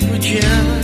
不见。